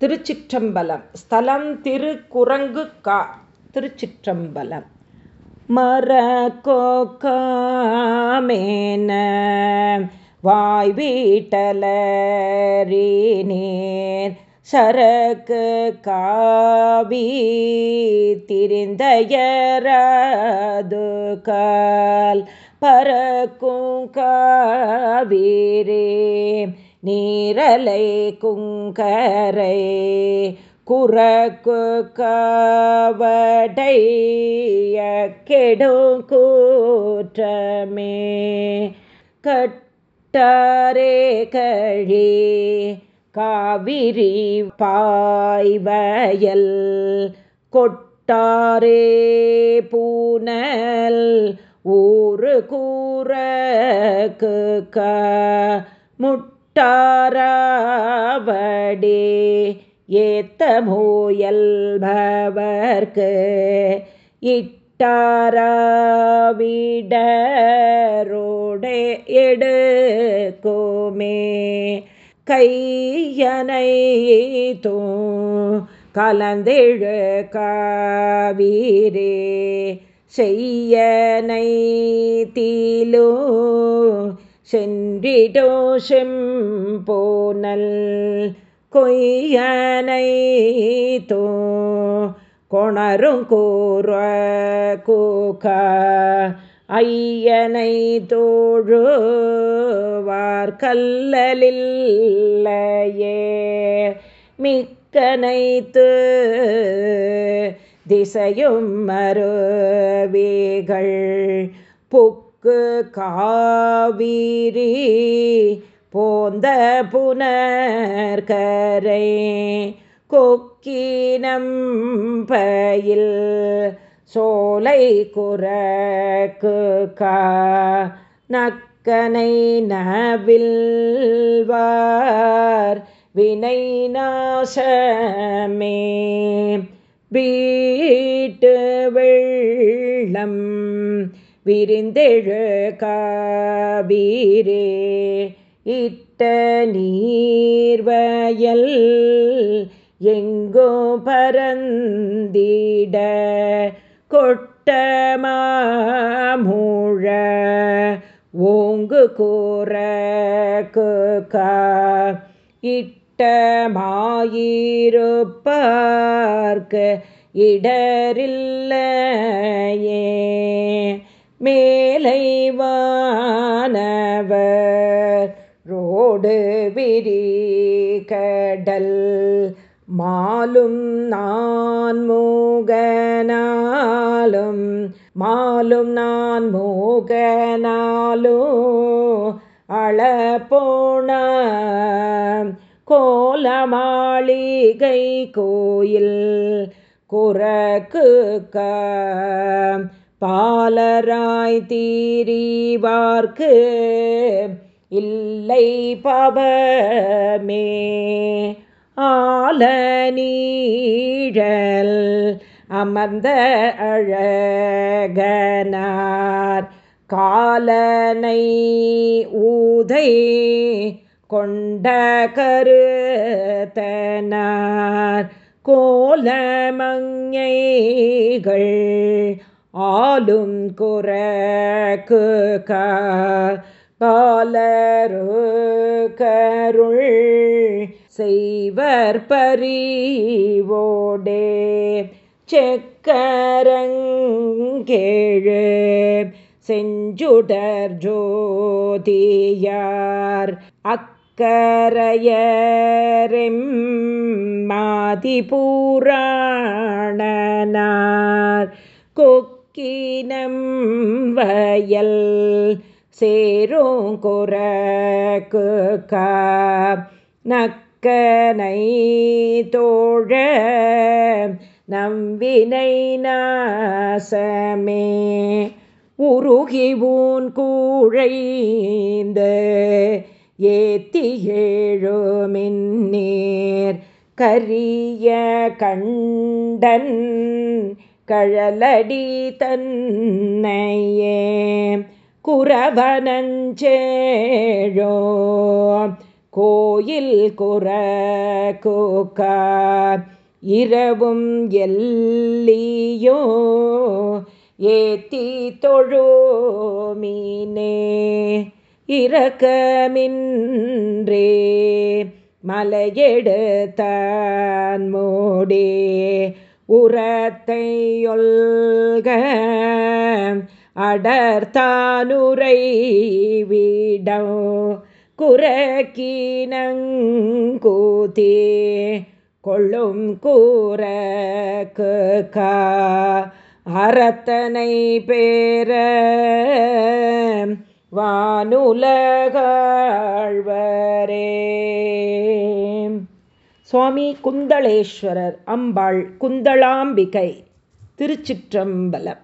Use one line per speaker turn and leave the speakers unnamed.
திருச்சிற்றம்பலம். ஸ்தலம் திருக்குரங்கு கா திருச்சிற்றம்பலம். மரக்கோக்காமேன வாய் வீட்டலரீனேர் சரக்கு காவி திரிந்தயரது கால் பறக்கும் காவீரே நீரலை குங்கரை குறக்கு காவடைய கெடும் கூற்றமே. கட்டாரே கழி காவிரி பாய்வயல் கொட்டாரே பூனல் ஊறு கூறக்கு க முட் தாராவடே ஏத்த முயல்பவர்க்கு இட்டாராவிடரோடே எடுக்குமே. கையனை தூ கலந்தெழு காவீரே. செய்யனை தீலோ சென்றிடோ செம்போனல் கொய்யனை தோ கொணரும் கூற கூக்க ஐயனை தோழுவார் கல்லலில்லையே. மிக்கனைத்து திசையும் மறுவேகள் புக் கொக்கு காவிரி போந்த புனர்கரை கொக்கினம் பயில் சோலை குரக்கு கா நக்கனை நவில்வார் வினை நாசமே. வீட்டு வெள்ளம் விரிந்தெழு காபீரே இட்ட நீர்வயல் எங்கோ பரந்திட கொட்டமாமூழ ஓங்கு கூற இட்டமாயிருப்பார்க்கு இடரில்லையே மேலைவானவர் ரோடு விரி கடல் மாலும் நான் மூகனாலும் மாலும் நான் மூகனாலும் அளப்போன கோலமாளிகை கோயில் குறக்கு பாலராய் தீரீவார்க்கு இல்லை பபமே. ஆல நீழல் அமர்ந்த அழகனார். காலனை ஊதை கொண்ட கருத்தனார். கோலமங்கைகள் ஆளும் குறக்கு பாலரு கருள் செய்வர் பறிவோடே செக்கரங்கேழு செஞ்சுடர் ஜோதியார். அக்கரையரெம் மாதிபூராணனார். கொக் கினம் வயல் சேரும் குறக்கு நக்கனை தோழ நம்பினை நாசமே. உருகி ஊன் கூழைந்து ஏத்தி ஏழுமின் மின்னேர் கரிய கண்டன் கழலடி தன்னையே குறவனஞ்சேழோ கோயில் குற கோக்கா இரவும் எல்லியோ ஏத்தி தொழோ மீனே இரக்கமின்றே. மலையெடுத்தான் மூடே உரத்தையொல்க. அடர்த்தானுரை வீடம் குரக்கினங்கூதே கொள்ளும் கூறக்கு அறத்தனை பேர வானுலகாழ்வரே. சுவாமி குந்தளேஸ்வரர் அம்பாள் குந்தளாம்பிகை திருச்சிற்றம்பலம்.